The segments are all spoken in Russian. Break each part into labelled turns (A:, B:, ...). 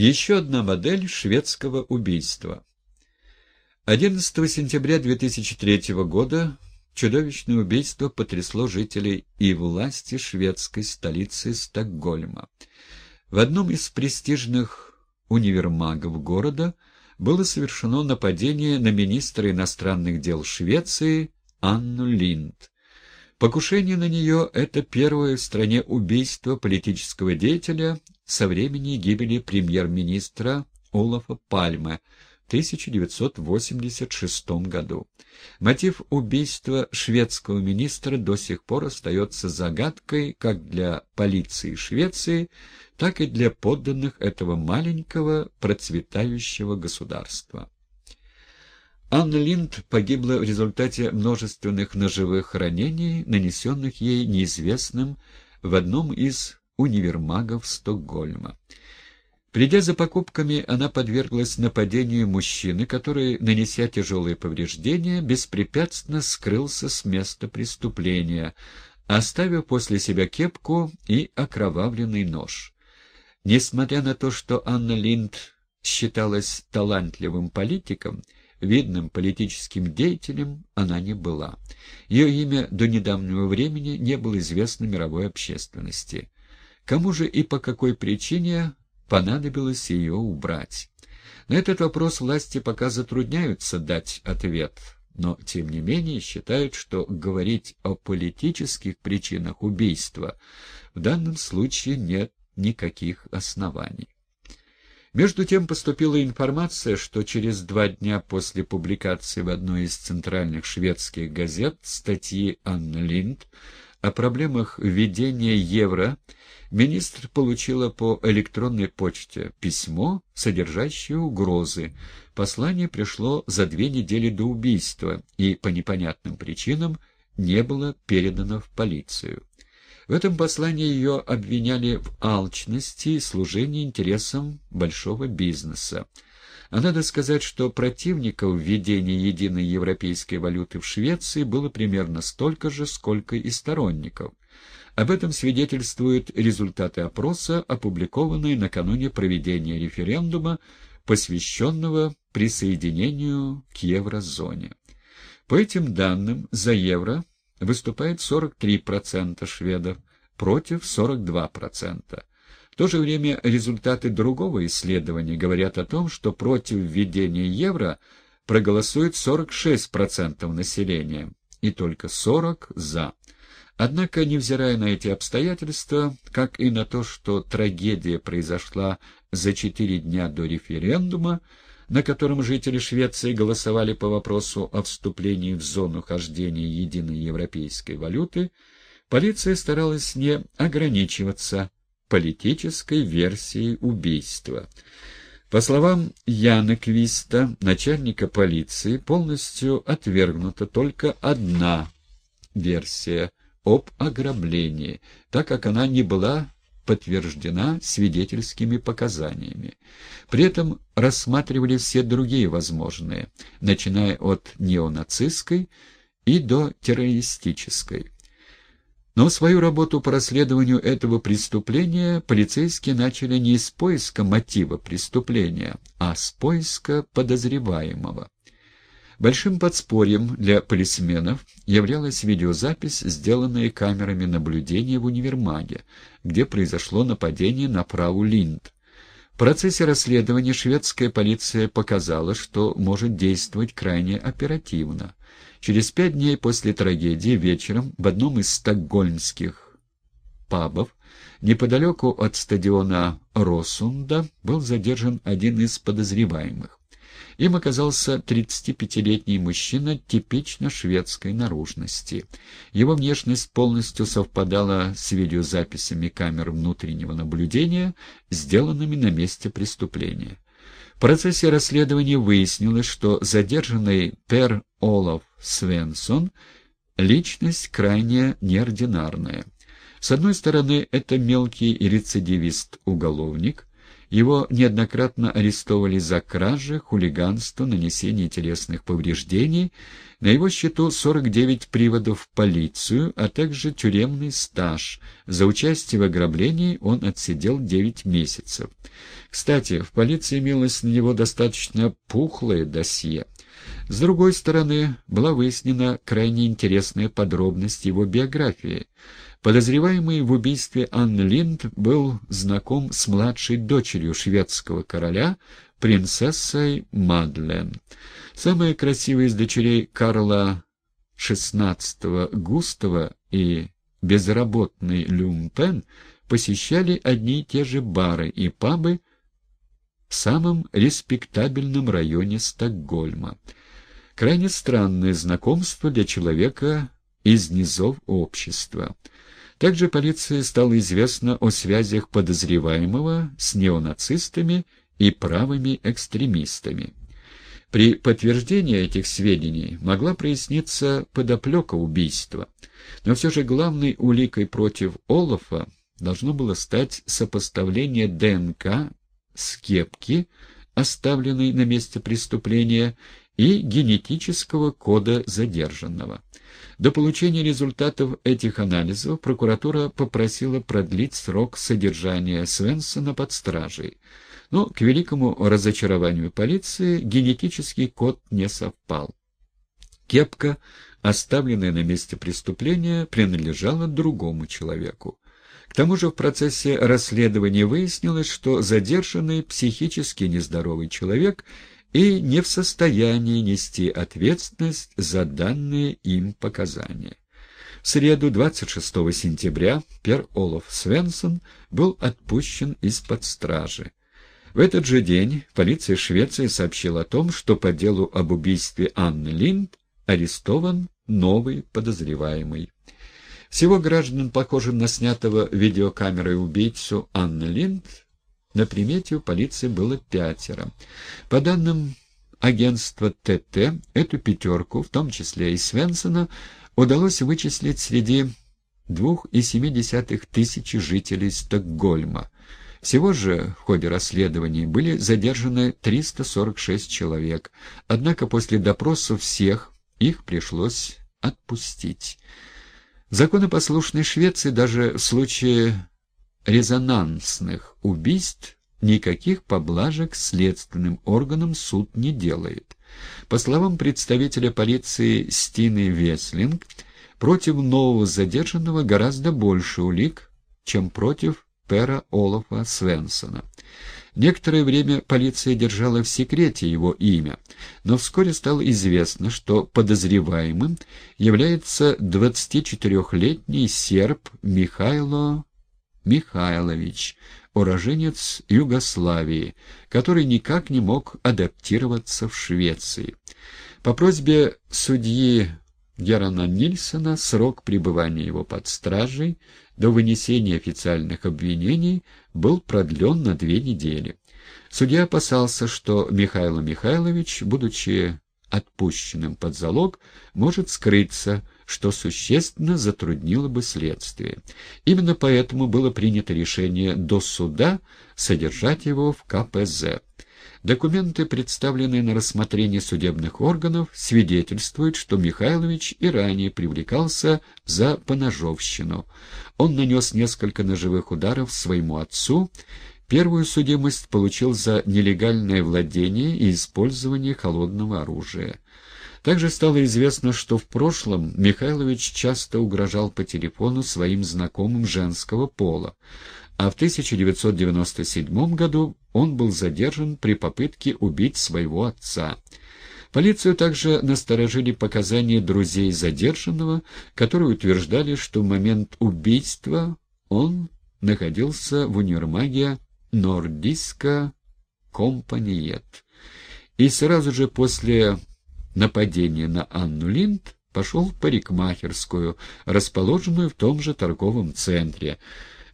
A: Еще одна модель шведского убийства. 11 сентября 2003 года чудовищное убийство потрясло жителей и власти шведской столицы Стокгольма. В одном из престижных универмагов города было совершено нападение на министра иностранных дел Швеции Анну Линд. Покушение на нее – это первое в стране убийство политического деятеля со времени гибели премьер-министра Олафа Пальме в 1986 году. Мотив убийства шведского министра до сих пор остается загадкой как для полиции Швеции, так и для подданных этого маленького процветающего государства. Анна Линд погибла в результате множественных ножевых ранений, нанесенных ей неизвестным в одном из универмагов Стокгольма. Придя за покупками, она подверглась нападению мужчины, который, нанеся тяжелые повреждения, беспрепятственно скрылся с места преступления, оставив после себя кепку и окровавленный нож. Несмотря на то, что Анна Линд считалась талантливым политиком, видным политическим деятелем она не была. Ее имя до недавнего времени не было известно мировой общественности. Кому же и по какой причине понадобилось ее убрать? На этот вопрос власти пока затрудняются дать ответ, но, тем не менее, считают, что говорить о политических причинах убийства в данном случае нет никаких оснований. Между тем поступила информация, что через два дня после публикации в одной из центральных шведских газет статьи Анны Линд о проблемах введения евро министр получила по электронной почте письмо, содержащее угрозы. Послание пришло за две недели до убийства и по непонятным причинам не было передано в полицию. В этом послании ее обвиняли в алчности и служении интересам большого бизнеса. А надо сказать, что противников введения единой европейской валюты в Швеции было примерно столько же, сколько и сторонников. Об этом свидетельствуют результаты опроса, опубликованные накануне проведения референдума, посвященного присоединению к еврозоне. По этим данным, за евро выступает 43% шведов, против 42%. То же время результаты другого исследования говорят о том, что против введения евро проголосует 46% населения и только 40% за. Однако, невзирая на эти обстоятельства, как и на то, что трагедия произошла за четыре дня до референдума, на котором жители Швеции голосовали по вопросу о вступлении в зону хождения единой европейской валюты, полиция старалась не ограничиваться политической версией убийства. По словам Яна Квиста, начальника полиции, полностью отвергнута только одна версия об ограблении, так как она не была подтверждена свидетельскими показаниями. При этом рассматривали все другие возможные, начиная от неонацистской и до террористической. Но свою работу по расследованию этого преступления полицейские начали не с поиска мотива преступления, а с поиска подозреваемого. Большим подспорьем для полисменов являлась видеозапись, сделанная камерами наблюдения в универмаге, где произошло нападение на праву Линд. В процессе расследования шведская полиция показала, что может действовать крайне оперативно. Через пять дней после трагедии вечером в одном из стокгольмских пабов неподалеку от стадиона Росунда был задержан один из подозреваемых. Им оказался 35-летний мужчина типично шведской наружности. Его внешность полностью совпадала с видеозаписями камер внутреннего наблюдения, сделанными на месте преступления. В процессе расследования выяснилось, что задержанный Пер Олаф Свенсон – личность крайне неординарная. С одной стороны, это мелкий рецидивист-уголовник, Его неоднократно арестовывали за кражи, хулиганство, нанесение телесных повреждений. На его счету 49 приводов в полицию, а также тюремный стаж. За участие в ограблении он отсидел 9 месяцев. Кстати, в полиции имелось на него достаточно пухлое досье. С другой стороны, была выяснена крайне интересная подробность его биографии. Подозреваемый в убийстве Анны Линд был знаком с младшей дочерью шведского короля, принцессой Мадлен. Самая красивая из дочерей Карла XVI Густава и безработный Люмпен посещали одни и те же бары и пабы в самом респектабельном районе Стокгольма. Крайне странное знакомство для человека из низов общества. Также полиции стало известно о связях подозреваемого с неонацистами и правыми экстремистами. При подтверждении этих сведений могла проясниться подоплека убийства, но все же главной уликой против Олафа должно было стать сопоставление ДНК с кепки, оставленной на месте преступления, и генетического кода задержанного. До получения результатов этих анализов прокуратура попросила продлить срок содержания Свенсона под стражей, но к великому разочарованию полиции генетический код не совпал. Кепка, оставленная на месте преступления, принадлежала другому человеку. К тому же в процессе расследования выяснилось, что задержанный психически нездоровый человек и не в состоянии нести ответственность за данные им показания. В среду 26 сентября Пер Олаф Свенсон был отпущен из-под стражи. В этот же день полиция Швеции сообщила о том, что по делу об убийстве Анны Линд арестован новый подозреваемый. Всего граждан, похожим на снятого видеокамерой убийцу Анны Линд, на примете у полиции было пятеро. По данным агентства ТТ, эту пятерку, в том числе и Свенсона, удалось вычислить среди двух и семи десятых тысячи жителей Стокгольма. Всего же в ходе расследований были задержаны 346 человек, однако после допроса всех их пришлось отпустить. Законопослушной Швеции даже в случае резонансных убийств никаких поблажек следственным органам суд не делает. По словам представителя полиции Стины Веслинг, против нового задержанного гораздо больше улик, чем против Пера Олафа Свенсона. Некоторое время полиция держала в секрете его имя, но вскоре стало известно, что подозреваемым является 24-летний серб Михайло Михайлович, уроженец Югославии, который никак не мог адаптироваться в Швеции. По просьбе судьи Герана Нильсона срок пребывания его под стражей до вынесения официальных обвинений был продлен на две недели. Судья опасался, что Михаил Михайлович, будучи отпущенным под залог, может скрыться, что существенно затруднило бы следствие. Именно поэтому было принято решение до суда содержать его в КПЗ. Документы, представленные на рассмотрение судебных органов, свидетельствуют, что Михайлович и ранее привлекался за поножовщину. Он нанес несколько ножевых ударов своему отцу, Первую судимость получил за нелегальное владение и использование холодного оружия. Также стало известно, что в прошлом Михайлович часто угрожал по телефону своим знакомым женского пола, а в 1997 году он был задержан при попытке убить своего отца. Полицию также насторожили показания друзей задержанного, которые утверждали, что в момент убийства он находился в универмаге Нордиска Компаниет. И сразу же после нападения на Анну Линд пошел в парикмахерскую, расположенную в том же торговом центре,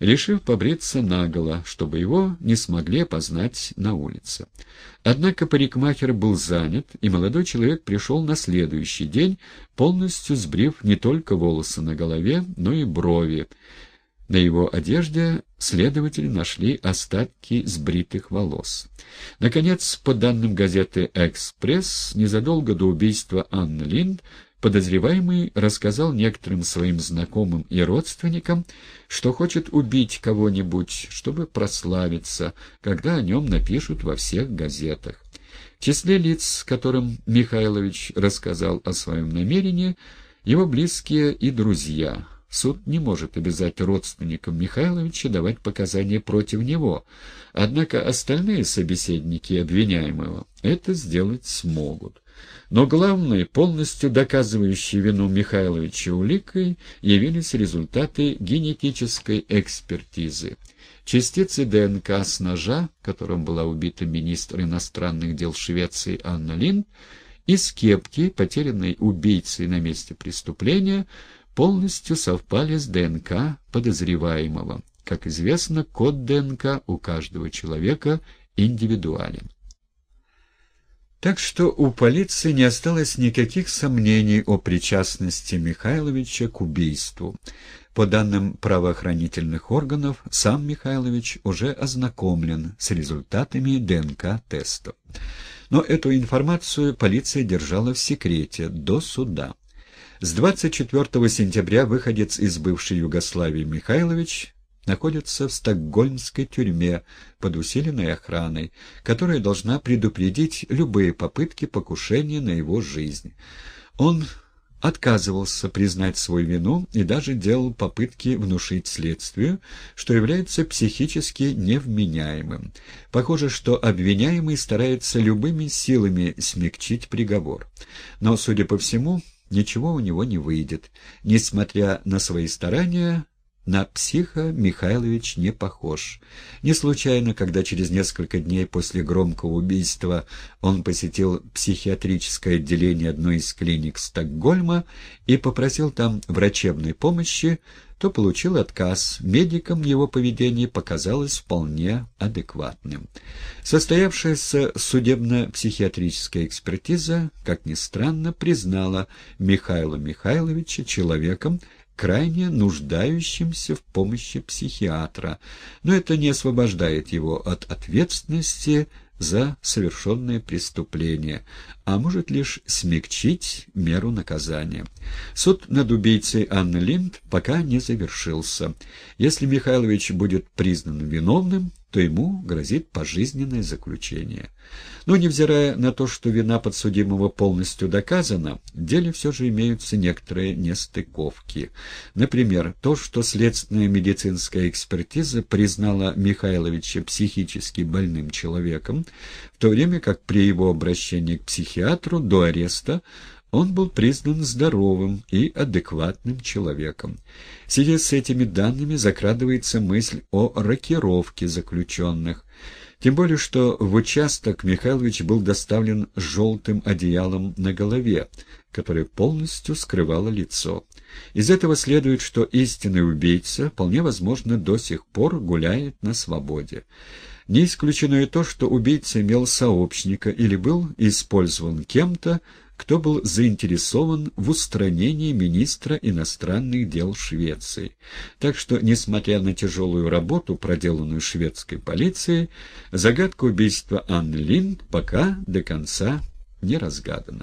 A: решив побриться наголо, чтобы его не смогли опознать на улице. Однако парикмахер был занят, и молодой человек пришел на следующий день, полностью сбрив не только волосы на голове, но и брови, На его одежде следователи нашли остатки сбритых волос. Наконец, по данным газеты «Экспресс», незадолго до убийства Анны Линд подозреваемый рассказал некоторым своим знакомым и родственникам, что хочет убить кого-нибудь, чтобы прославиться, когда о нем напишут во всех газетах. В числе лиц, которым Михайлович рассказал о своем намерении, его близкие и друзья – Суд не может обязать родственникам Михайловича давать показания против него, однако остальные собеседники обвиняемого это сделать смогут. Но главной, полностью доказывающей вину Михайловича уликой, явились результаты генетической экспертизы. Частицы ДНК с ножа, которым была убита министр иностранных дел Швеции Анна Линд, и скепки, потерянной убийцей на месте преступления, полностью совпали с ДНК подозреваемого. Как известно, код ДНК у каждого человека индивидуален. Так что у полиции не осталось никаких сомнений о причастности Михайловича к убийству. По данным правоохранительных органов, сам Михайлович уже ознакомлен с результатами ДНК-тестов. Но эту информацию полиция держала в секрете до суда. С 24 сентября выходец из бывшей Югославии Михайлович находится в стокгольмской тюрьме под усиленной охраной, которая должна предупредить любые попытки покушения на его жизнь. Он отказывался признать свою вину и даже делал попытки внушить следствию, что является психически невменяемым. Похоже, что обвиняемый старается любыми силами смягчить приговор. Но, судя по всему, ничего у него не выйдет. Несмотря на свои старания, на психа Михайлович не похож. Не случайно, когда через несколько дней после громкого убийства он посетил психиатрическое отделение одной из клиник Стокгольма и попросил там врачебной помощи, то получил отказ. Медикам его поведение показалось вполне адекватным. Состоявшаяся судебно-психиатрическая экспертиза, как ни странно, признала Михаила Михайловича человеком, крайне нуждающимся в помощи психиатра, но это не освобождает его от ответственности за совершенное преступление, а может лишь смягчить меру наказания. Суд над убийцей Анны Линд пока не завершился. Если Михайлович будет признан виновным, то ему грозит пожизненное заключение. Но, невзирая на то, что вина подсудимого полностью доказана, в деле все же имеются некоторые нестыковки. Например, то, что следственная медицинская экспертиза признала Михайловича психически больным человеком, в то время как при его обращении к психиатру до ареста он был признан здоровым и адекватным человеком. Сидя с этими данными, закрадывается мысль о рокировке заключенных. Тем более, что в участок Михайлович был доставлен желтым одеялом на голове, которое полностью скрывало лицо. Из этого следует, что истинный убийца, вполне возможно, до сих пор гуляет на свободе. Не исключено и то, что убийца имел сообщника или был использован кем-то, кто был заинтересован в устранении министра иностранных дел Швеции. Так что, несмотря на тяжелую работу, проделанную шведской полицией, загадка убийства Анны Линд пока до конца не разгадана.